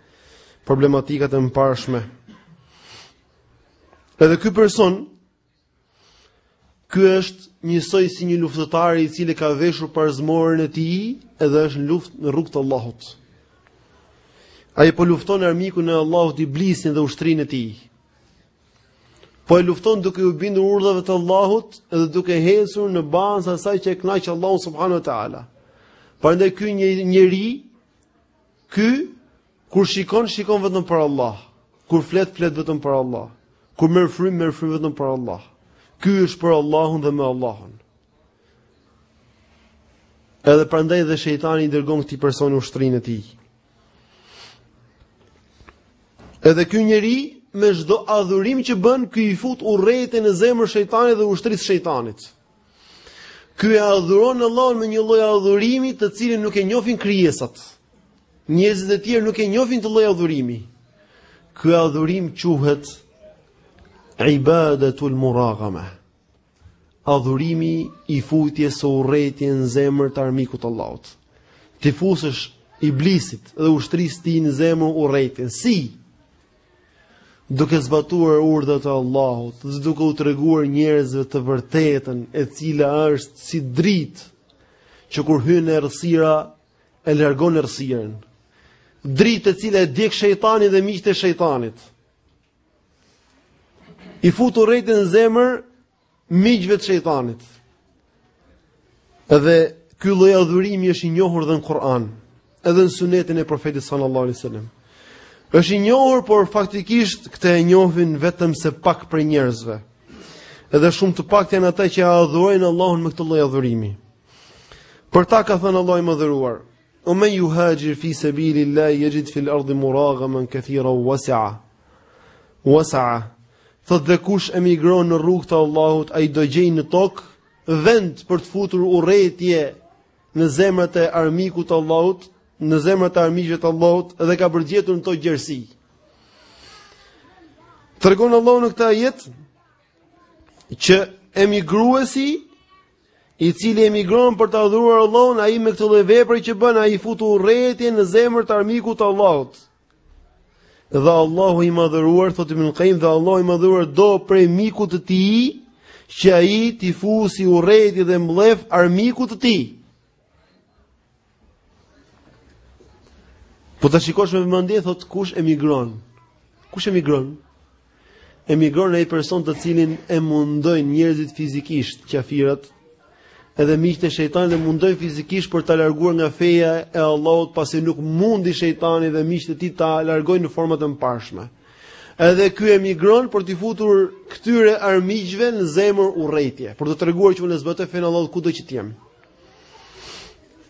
problematikat e mëparshme. Edhe ky person ky është njësoj si një luftëtar i cili ka veshur parzmoren e tij edhe është në luftë në rrugë të Allahut. Ai po lufton armikun e Allahut Iblisin dhe ushtrinë e tij. Po e lufton duke iu bindur urdhrave të Allahut dhe duke ecur në bazë të asaj që e kënaq Allahun subhanahu wa taala. Prandaj ky njeri ky Kur shikon, shikon vetëm për Allah. Kur flet, flet vetëm për Allah. Kur merr frymë, merr frymë vetëm për Allah. Ky është për Allahun dhe me Allahun. Edhe prandaj dhe shejtani i dërgon këtij personi ushtrinë e tij. Edhe ky njeri me çdo adhurim që bën, ky i fut urrejtjen në zemrën e shejtanit dhe ushtrisë së shejtanit. Ky e adhuron Allahun me një lloj adhurimi të cilin nuk e njohin krijesat. Njerëzit e tjerë nuk e njohin këtë lloj adhurimi. Ky adhurim quhet ibadatul muragama. Adhurimi i futjes së urrejtjes në zemër të armikut të Allahut. T'i fusësh iblisit dhe ushtrisë së tij në zemër urrejtjen. Si? duke zbatuar urdhrat e Allahut dhe duke u treguar njerëzve të vërtetën e cila është si dritë që kur hyn në errësirë e largon errësirën. Dritë e cila e djeg shejtanin dhe miqtë e shejtanit. I fut urrejtje në zemër miqve të shejtanit. Edhe ky lloj adhurimi është i njohur edhe në Kur'an, edhe në Sunetin e Profetit sallallahu alaihi wasallam. Është i njohur, por faktikisht këtë e njohin vetëm se pak prej njerëzve. Edhe shumë të paktë janë ata që e adhurojnë Allahun me këtë lloj adhurimi. Për këta ka thënë Allahu i madhëruar: "Wa man yuhajir fi sabilillahi yajid fil ardi muragaman kathiran wasa'a." Wasa'a Thotë dhe kush emigron në rrugë të Allahut, ai do gjejë në tokë, vend për të futur urrejtje në zemrat e armikut të Allahut, në zemrat e armiqve të Allahut, dhe ka për të gjetur në to gjerësi. Tregon Allahu në këtë ajet, që emigruesi, i cili emigron për ta adhuruar Allahun, ai me këtë lloj vepre që bën, ai fut urrejtje në zemër të armikut të Allahut. Dhe Allahu i madhëruar, thotë Ibn Qayyim, dhe Allahu i madhëruar do prej mikut të tij që ai t'i fusi urrejtje dhe mllef armikut të tij. Po ta shikosh me vëmendje thotë kush emigron? Kush emigron? Emigron ai person të cilin e mundojnë njerëzit fizikisht, qafirat, edhe miqtë e shejtanit e mundojnë fizikisht për ta larguar nga feja e Allahut, pasi nuk mundi shejtani dhe miqtë e tij ta largojnë në format e mëparshme. Edhe ky emigron për t'u futur këtyre armiqve në zemër urrejtje, për të treguar që unë zbatoj fenë e Allahut kudo që të jem.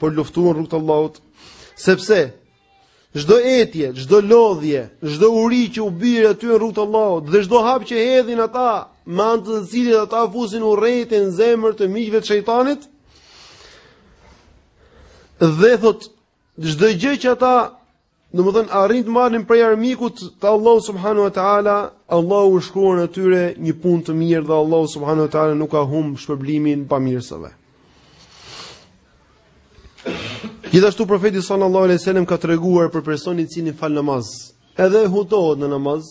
për të luftuar në rrugë të Allahut, sepse çdo etje, çdo lodhje, çdo uri që u bie atyre në rrugë të Allahut dhe çdo hap që hedhin ata, me anë të cilit ata fusin urrejtje në zemër të miqve të shejtanit, dhe thotë çdo gjë që ata Domethënë arrijnë të marrin prej armikut të Allahut subhanahu wa taala, Allahu u shkruan atyre një punë të mirë dhe Allahu subhanahu wa taala nuk ua humb shpërblimin bamirësve. Gjithashtu profeti sallallahu alejhi ve sellem ka treguar për personin i cili fal namaz, edhe hutohet në namaz,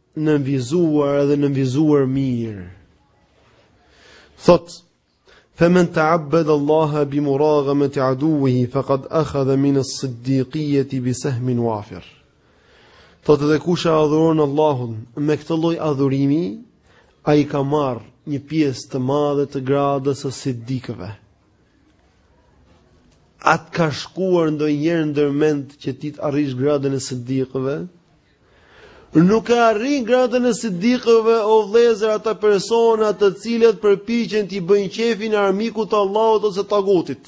nënvizuar edhe nënvizuar mirë. Thotë, Fe men teabbede Allahe bi muragameti aduuihi, fe kad ekhadhe mine siddikijeti bi sehmin uafir. Thotë edhe kush e adhuron Allahun me këtë lloj adhurimi, ai ka marrë një pjesë të madhe të gradës së sidikëve. A të ka shkuar ndonjëherë ndërmend që ti të arrish gradën e sidikëve, Nuk e arrijnë gradën e sidikëve o vëllezër ata persona të cilët përpichen t'i bëjnë qejfin armikut të Allahut ose tagutit.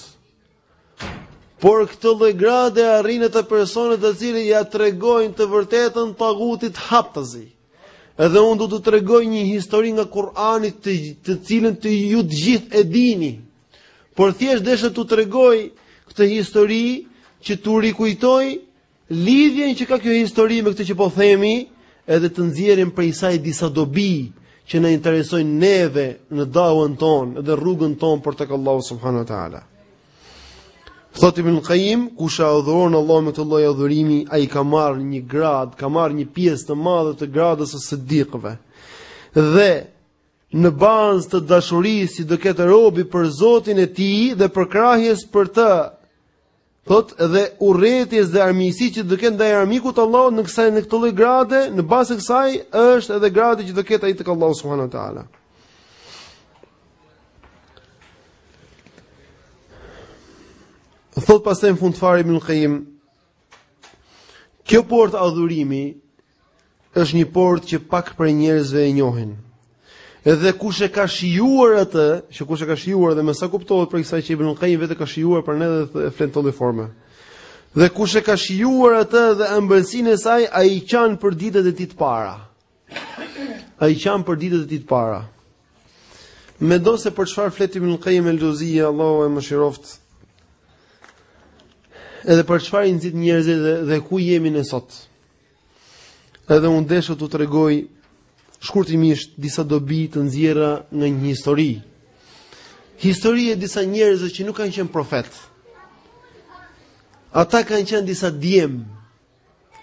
Por këtë lloj grade e arrijnë ata persona të cilët ia tregojnë të vërtetën tagutit haptazi. Edhe unë do t'u tregoj një histori nga Kur'ani, të cilën të ju të gjithë e dini. Por thjesht desha t'u tregoj këtë histori që t'u rikujtoj Lidhjen që ka kjo histori me këtë që po themi, edhe të nxjerrim prej saj disa dobi që na interesojnë neve në dawën tonë dhe rrugën tonë për tek Allahu subhanahu wa taala. Thotë Ibn Qayyim, kush e adhuron Allahun me këtë lloj adhurimi, ai ka marrë një gradë, ka marrë një pjesë të madhe të gradës së sidikëve. Dhe në bazë të dashurisë që do ketë robi për Zotin e tij dhe përkrahjes për të, Thotë edhe urrejtjes dhe armiqësisë që do ketë ndaj armikut Allahut, kësaj në këtë lloj grade, në bazë të kësaj është edhe grada që do ketë ai tek Allahu subhanahu wa taala. Thotë pastaj në fund fare Ibn Qayyim, kjo portë adhurimi është një portë që pak prej njerëzve e njohin. Edhe kush e ka shijuar atë, që kush e ka shijuar dhe me sa kuptohet prej kësaj që Ibn Qayyim vetë e ka shijuar prandaj dhe e flet në këtë formë. Dhe kush e ka shijuar atë dhe ëmbëlsinë e saj, ai qan për ditët e tij të para. Ai qan për ditët e tij të para. Mendo se për çfarë flet Ibn Qayyim el-Jawziyy, Allahu e mëshiroftë. Edhe për çfarë i nxit njerëzit dhe, dhe ku jemi ne sot. Edhe unë desha t'u tregoj shkurtimisht disa dobi të nxjerra nga një histori. Historia e disa njerëzve që nuk kanë qenë profetë. Ata kanë qenë disa djem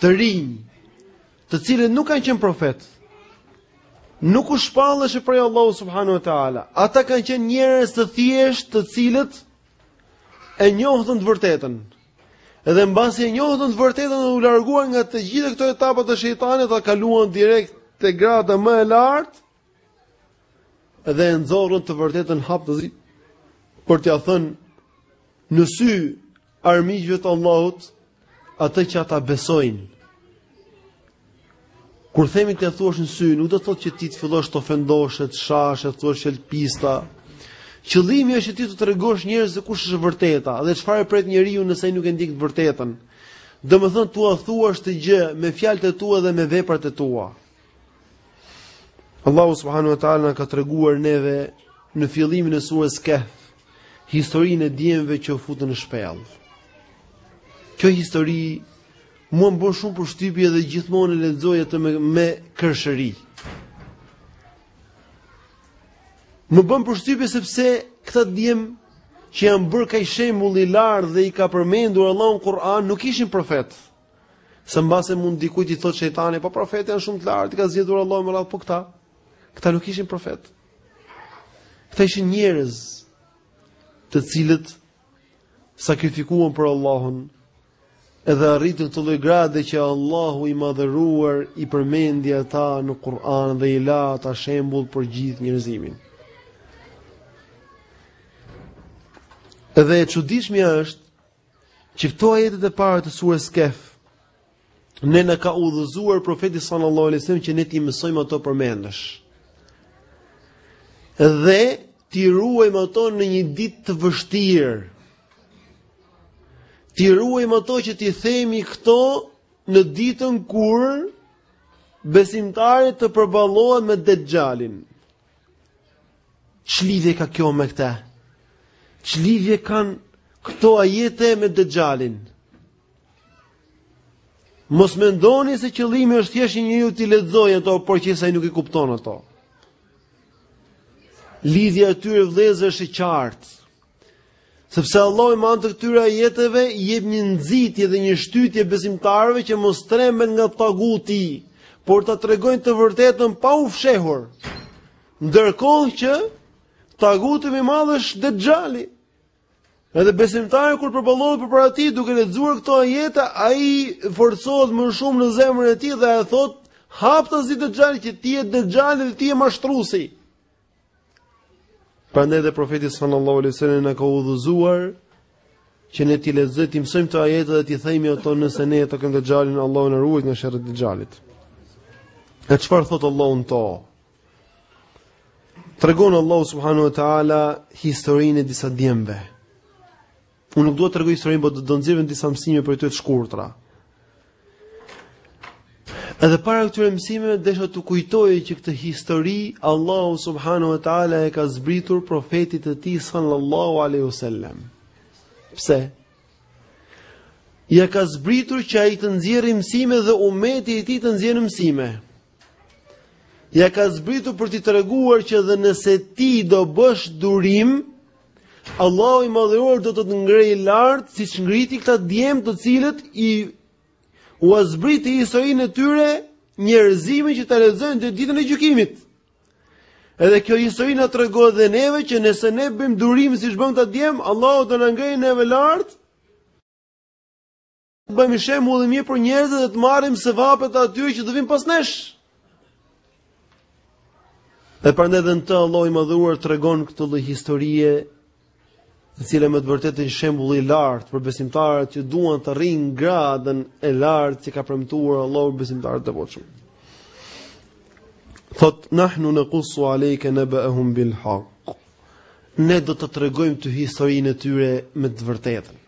të rinj, të cilët nuk kanë qenë profetë. Nuk u shpalleshe prej Allahu subhanahu wa taala. Ata kanë qenë njerëz të thjeshtë të cilët e njohtën të vërtetën. Edhe mbasi e njohën të vërtetën dhe u larguan nga të gjitha këto etapa të shejtanit, ata kaluan direkt te grada më e lartë dhe e nxorrën të vërtetën haptazi për t'ia thënë në sy armiqve të Allahut atë që ata besojnë. Kur themi t'ia thuash në sy, nuk do të thotë që ti të fillosh të ofendosh, të shash, të thuash fjalë të pista. Qëllimi është që ti t'u tregosh njerëzve kush është e vërteta dhe çfarë e pret njeriun nëse ai nuk e ndjek të vërtetën. Domethënë t'ua thuash këtë gjë me fjalët e tua dhe me veprat e tua. Allahu subhanahu wa taala na ka treguar neve në fillimin e surës Kehf historinë e djemve që u futën në shpellë. Kjo histori Mua më bën shumë përshtypje dhe gjithmonë e lexoj atë me, me kërshëri. Më bën përshtypje sepse këta djem që janë bërë kaq shembull i lartë dhe i ka përmendur Allahu në Kur'an nuk ishin profetë. Se mbase mund dikujt i thotë shejtani, po profetët janë shumë të lartë, i ka zgjedhur Allahu me radhë po këta. Këta nuk ishin profetë. Këta ishin njerëz të cilët sakrifikuan për Allahun, Edhe arritën këtë lloj grade që Allahu i madhëruar i përmendi ata në Kur'an dhe i la ata shembull për gjithë njerëzimin. Edhe e çuditshmja është që këto ajetet e para të surës Kehf ne na ka udhëzuar profeti sallallahu alajhi wasallam që ne t'i mësojmë ato përmendësh. Dhe t'i ruajmë ato në një ditë të vështirë T'i ruajmë ato që t'i themi këto në ditën kur besimtari të përballohet me Dexhalin. Ç'lidhje ka kjo me këtë? Ç'lidhje kanë këto ajete me Dexhalin? Mos mendoni se qëllimi është thjesht njeriu t'i lexojë ato, por që ai nuk i kupton ato. Lidhja e tyre vëllezër është e qartë. Sepse Allahu me anë të këtyre ajeteve, jep një nxitje dhe një shtytje besimtarëve që mos tremben nga taguti, por ta tregojnë të vërtetën pa u fshehur. Ndërkohë që taguti më i madh është Dexhali. Edhe besimtari kur përballohet përpara tij duke lexuar këto ajete, ai forcohet më shumë në zemrën e tij dhe i thotë haptazi Dexhalit, "që ti je Dexhali dhe ti je mashtruesi." Prandaj dhe profeti sallallahu alaihi wasallam na ka udhëzuar që ne t'i lexojmë, t'i mësojmë këto ajete dhe t'i themi ato nëse ne takojmë Dexhalin, Allahu na ruajttë nga sherret e Dexhalit. E çfarë thotë Allahu në to? Tregon Allahu subhanahu wa taala historinë e disa djemve. Unë nuk dua të tregoj historinë, por do nxjerrim disa mësime prej saj të shkurtra. Edhe para këtyre mësimeve desha t'ju kujtoj që këtë histori Allahu subhanahu wa taala ia ka zbritur profetit të tij sallallahu alaihi wasallam. Pse? Ia ka zbritur që ai të nxjerrë mësime dhe umeti i tij të nxjerrë mësime. Ia ka zbritur për t'i treguar që edhe nëse ti do bësh durim, Allahu i madhëruar do të të ngrejë lart siç ngriti këta djem të cilët ia zbriti historinë e tyre njerëzimit që ta lexojnë deri ditën e gjykimit. Edhe kjo histori na tregon dhe neve që nëse ne bëjmë durim siç bënë këta djem, Allahu do na ngrejë neve lart Të bëhemi shembull i mirë për njerëzit dhe të marrim sevapet e atyre që do vijnë pas nesh. Dhe prandaj edhe në të Allahu i Madhuar tregon këtë lloj historie e cila me të vërtetë është shembull i lartë për besimtarët që duan të arrijnë gradën e lartë që ka premtuar Allahu besimtarëve të devotshëm. Thotë nahnu naqussu alayka nabaahum bil haqq. Ne do të tregojmë ty historinë e tyre me të vërtetën.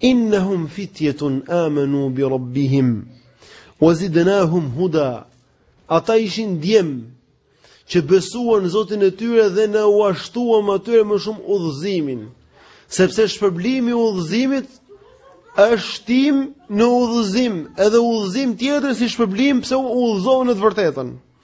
Innahum fitjetun amenu bi rabbihim, wa zidnahum huda, ata ishin djem që besuan në Zotin e tyre dhe ne ua shtuam atyre më shumë udhëzimin, sepse shpërblimi i udhëzimit është shtim në udhëzim, edhe udhëzim tjetër si shpërblim pse u udhëzuan në të vërtetën.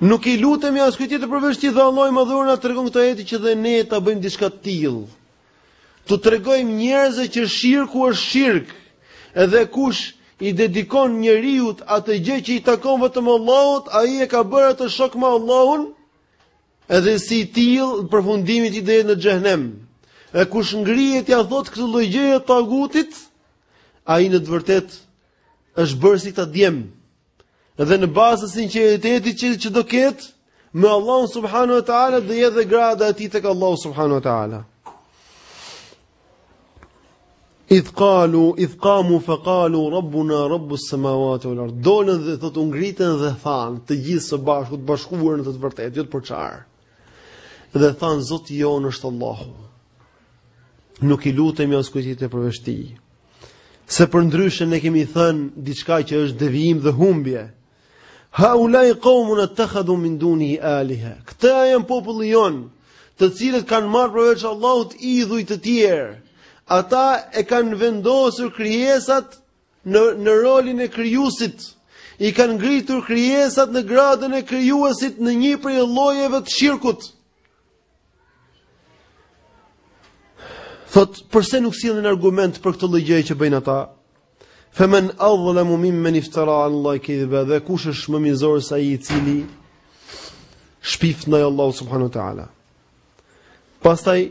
Nuk i lutemi askujt tjetër përveç Tij dhe Allahu i Madhëruar na tregon këto ajete që dhe ne ta bëjmë diçka të tillë. T'u tregojmë njerëzve që shirku është shirk. Edhe kush i dedikon njeriut atë gjë që i takon vetëm Allahut, ai e ka bërë atë shok me Allahun. Edhe si i tillë përfundimi i tij do jetë në xhehenem. E kush ngrihet ia thotë këtë lloj gjëje tagutit, ai në të vërtetë Është bërë si këta djem. Dhe në bazë të sinqeritetit që që do ketë me Allahun subhanahu wa taala do jetë dhe grada e tij tek Allahu subhanahu wa taala. Idh qalu idh qamu fa qalu rabbuna rabbus samawati wal ard. Dolën edhe thotë u ngritën dhe thanë të gjithë së bashku të bashkuar në të vërtetë, jo të përçarë. Dhe thanë Zoti jonë është Allahu nuk i lutemi askujt tjetër përveç Tij. Se përndryshe ne kemi thënë diçka që është devijim dhe humbje. Ha ulaj qaumuna ittakhadhu min dunihi aliha. Këta janë populli jonë, të cilët kanë marrë përveç Allahut idhuj të tjerë. Ata e kanë vendosur krijesat në në rolin e krijuesit. I kanë ngritur krijesat në gradën e krijuesit në një prej llojeve të shirkut. Thotë, përse nuk sjellin argument për këtë lloj gjëje që bëjnë ata? Faman adhlamu mimman iftara ala Allahi kadhiba, dhe kush është më mizor se ai i cili shpif ndaj Allahut subhanahu wa taala. Pastaj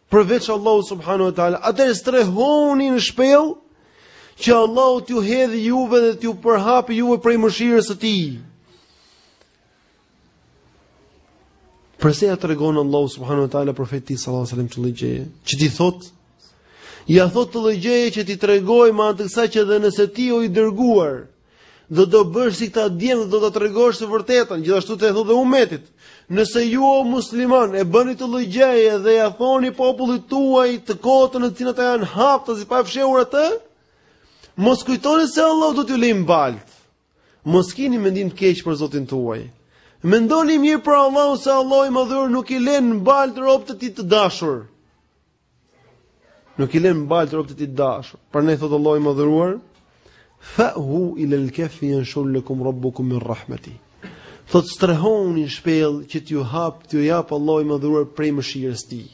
përveç Allahu subhanahu wa taala. Atëherë strehohuni në shpellë që Allahu t'ju hedhë juve dhe t'ju përhapë juve prej mëshirës së Tij. Përse ia tregon Allahu subhanahu wa taala profetit sallallahu alaihi wasallam këtë lloj gjëje? Që t'i thotë Ia thotë këtë lloj gjëje që t'i tregojë me anë të kësaj që edhe nëse ti o i dërguar Dhe do bësh si këta djem dhe do ta tregosh të vërtetën, gjithashtu t'ia thotë dhe umetit. Nëse ju o muslimanë e bëni këtë lloj gjëje dhe ia thoni popullit tuaj të kotën në cilën ata janë haptazi pa e fshehur atë, mos kujtoni se Allahu do t'ju lërë në baltë. Mos kini mendim të keq për zotin tuaj. Mendoni mirë për Allahun se Allahu i madhëruar nuk i lë në baltë robët e tij të dashur. Nuk i lë në baltë robët e tij të dashur. Prandaj thotë Allahu i madhëruar, fa'wu ila al-kahfi yanshur lakum rabbukum min rahmatih. Thotë strehohuni në shpellë që t'ju hap, t'ju japë Allahu i madhëruar prej mëshirës së tij.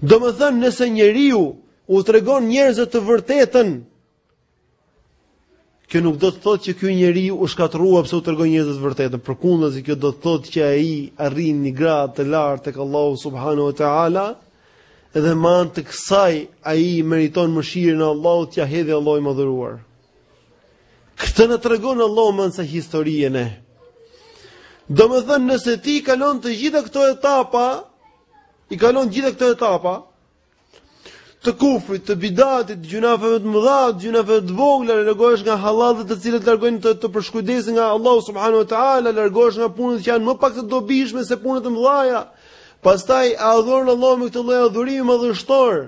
Domethënë nëse njeriu u tregon njerëzve të vërtetën, Kjo nuk do të thotë që ky njeri u shkatërrua pse u tregoi njerëzve të vërtetën. Përkundrazi kjo do të thotë që ai arrin një gradë të lartë tek Allahu subhanahu wa taala dhe me anë të kësaj ai meriton mëshirën e Allahut që ia hedh Allahu i madhëruar. Këtë na tregon Allahu me anë të kësaj historie. Domethënë nëse ti i kalon të gjitha këto etapa, i kalon të gjitha këto etapa, të kufrit, të bidatit, të gjynaheve të mëdha, të gjynaheve të vogla, largohesh nga hallallet të cilat largojnë të, të përshkujdesin nga Allahu subhanahu wa ta'ala, largohesh nga punët që janë më pak të dobishme se punët e mëdhaja, pastaj e adhuron Allahun me këtë lloj adhurimi madhështor,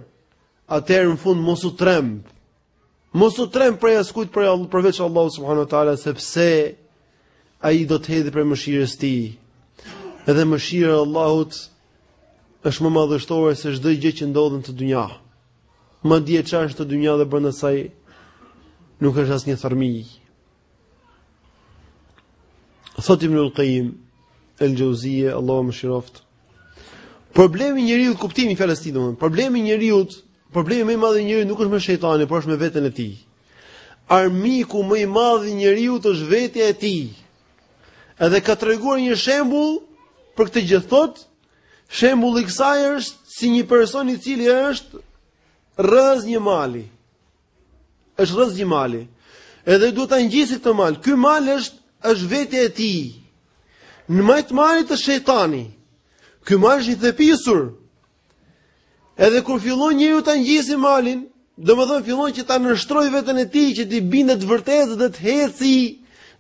atëherë në fund mos u tremb, Mos u tremb prej askujt prej Allah përveç Allahut subhanahu wa taala sepse ai do të hedhë prej mëshirës së tij. Edhe mëshira e Allahut është më madhështore se çdo gjë që ndodhet te dynjaja. Madje çfarë është te dynjaja dhe brenda saj nuk është asnjë thërrmijë. Thotë Ibn al-Qayyim el-Jauziye, Allahu e mëshiroftë. Problemi i njeriut, kuptimi i fjalës së tij domethënë. Problemi i njeriut, problemi më i madh i njeriut nuk është me shejtanin, por është me veten e tij. Armiku më i madh i njeriut është vetja e tij. Edhe ka treguar një shembull për këtë gjë thotë, shembulli i kësaj është si një person i cili është rrëzë një mali. Është rrëzë një mali. Edhe duhet ta ngjisi këtë mal. Ky mal është është vetja e tij. Në majë të malit është shejtani. Ky mal është i thepisur. Edhe kur fillon njeriu ta ngjisi malin, domethënë fillon që ta nënshtrojë veten e tij që t'i bindet së vërtetës dhe të heqi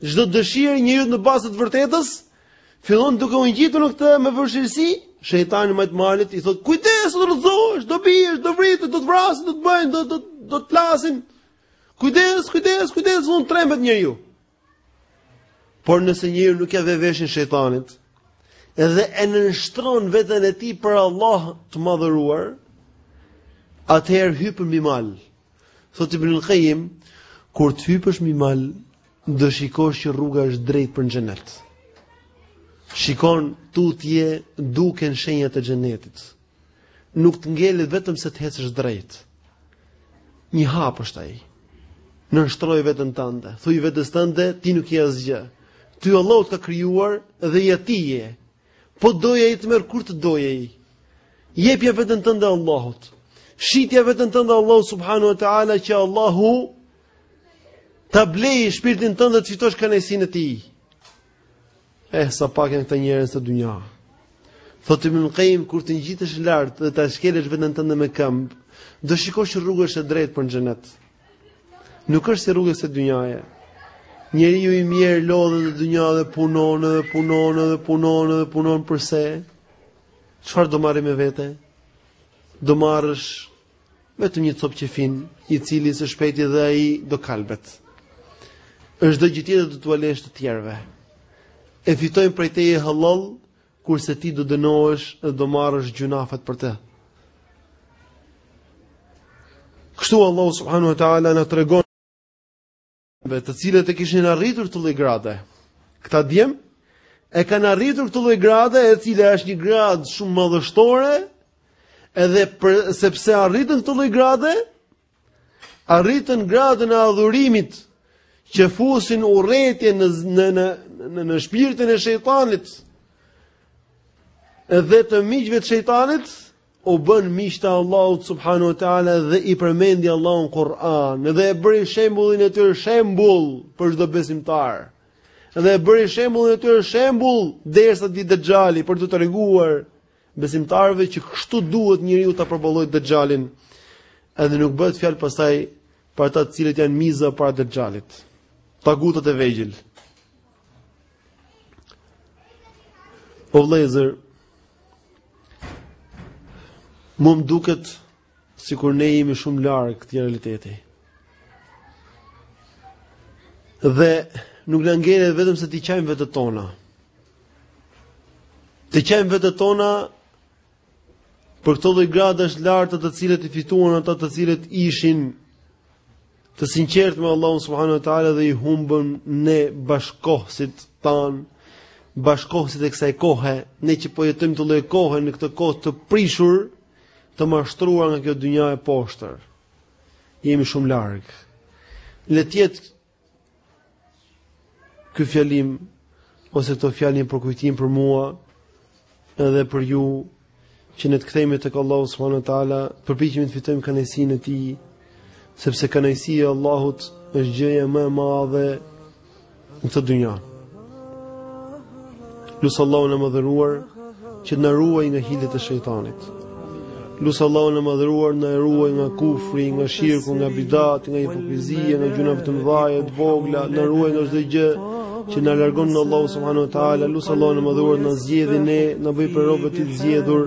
çdo dëshirë njeriu në bazë të së vërtetës, Fillon duke u ngjitur në këtë me vështirësi, shejtani majë të malit i thotë kujdes do rrëzohesh, do biesh, do vritesh, do të vrasin, do të bëjnë, do do do të plasin. Kujdes, kujdes, kujdes, fillon trembet njeriu. Por nëse njeriu nuk ia vë veshin shejtanit, edhe e nënshtron veten e tij për Allah të madhëruar, atëherë hipën mbi mal. Thotë Ibn al-Qayyim, kur të hypësh mbi mal, do shikosh që rruga është drejt për në xhenet. Shikon tutje duken shenjat e xhenetit. Nuk të ngelet vetëm se të ecësh drejt. Një hap është ai. Nënshtroj vetën tënde, thuj vetës tënde, ti nuk je asgjë. Ty Allahu të ka krijuar dhe i atij je. Po do ai të merr kur të doje ai. Jepja vetën tënde Allahut. Shitja vetën tënde Allahut subhanahu wa taala që Allahu ta blejë shpirtin tënd dhe të fitosh kënaqësinë e tij. Eh sa pak janë këta njerëz te dynja. Thotë Ibn Qayyim kur të ngjitesh lart dhe ta shkelësh veten tënde me këmbë, do shikosh rrugën e drejtë për në xhenet. Nuk është si rrugët e dynjasë. Njeriu i mjerë lodhet në dynja dhe punon dhe punon dhe punon dhe punon përse. Çfarë do marri me vete? Do marrësh vetëm një copë qefin, i cili së shpejti dhe ai do kalbet. Çdo gjë tjetër do t'ua lësh të tjerëve. E fitojnë prej teje halal, kurse ti do dënohesh dhe do marrësh gjynahet për të. Kështu Allahu subhanahu wa ta'ala na tregon dhe të cilët e kishin arritur këtë lloj grade. Këta djem e kanë arritur këtë lloj grade e cila është një gradë shumë madhështore edhe për, sepse arritën këtë lloj grade arritën gradën e adhurimit që fusin urrejtje në në në në, në shpirtin e shejtanit dhe të miqve të shejtanit u bënë miq të Allahut subhanahu wa taala dhe i përmendi Allahu në Kur'an dhe e bëri shembullin e tyre shembull për çdo besimtar dhe e bëri shembullin e tyre shembull derisa del Dexhali për t'u treguar besimtarëve që kështu duhet njeriu ta përballojë Dexhalin, edhe nuk bëhet fjalë pastaj për ata të cilët janë miza para Dexhalit. Tagutët e vegjël. Po vëllezër, mu më duket Sikur ne jemi shumë larg këtij realiteti. Dhe nuk na ngelet vetëm se t'i qajmë vetët tona. T'i qajmë vetët tona për këto lloj gradash të larta të cilat i fituan ata të cilët ishin të sinqertë me Allahun subhanahu wa taala dhe i humbëm ne bashkohësit tanë bashkohësit e kësaj kohe ne që po jetojmë këtë lloj kohe në këtë kohë të prishur të mashtruar nga kjo dynja e poshtër. Jemi shumë larg. Le të jetë ky fjalim ose këto fjalë një përkujtim për mua edhe për ju që ne të kthehemi tek Allahu subhanahu wa taala, të përpiqemi të fitojmë kënaqësinë e tij, sepse kënaqësia e Allahut është gjëja më e madhe në këtë dynja. Lus Allahun e madhëruar që të na ruajë nga hilet e shejtanit. Lus Allahun e madhëruar na ruajë nga kufri, nga shirku, nga bidati, nga hipokrizia, nga gjynahet e mëdha e të vogla, na ruajë nga çdo gjë që na largon nga Allahu subhanahu wa ta'ala. Lus Allahun e madhëruar na zgjedhë e na bëjë prej robëve të zgjedhur.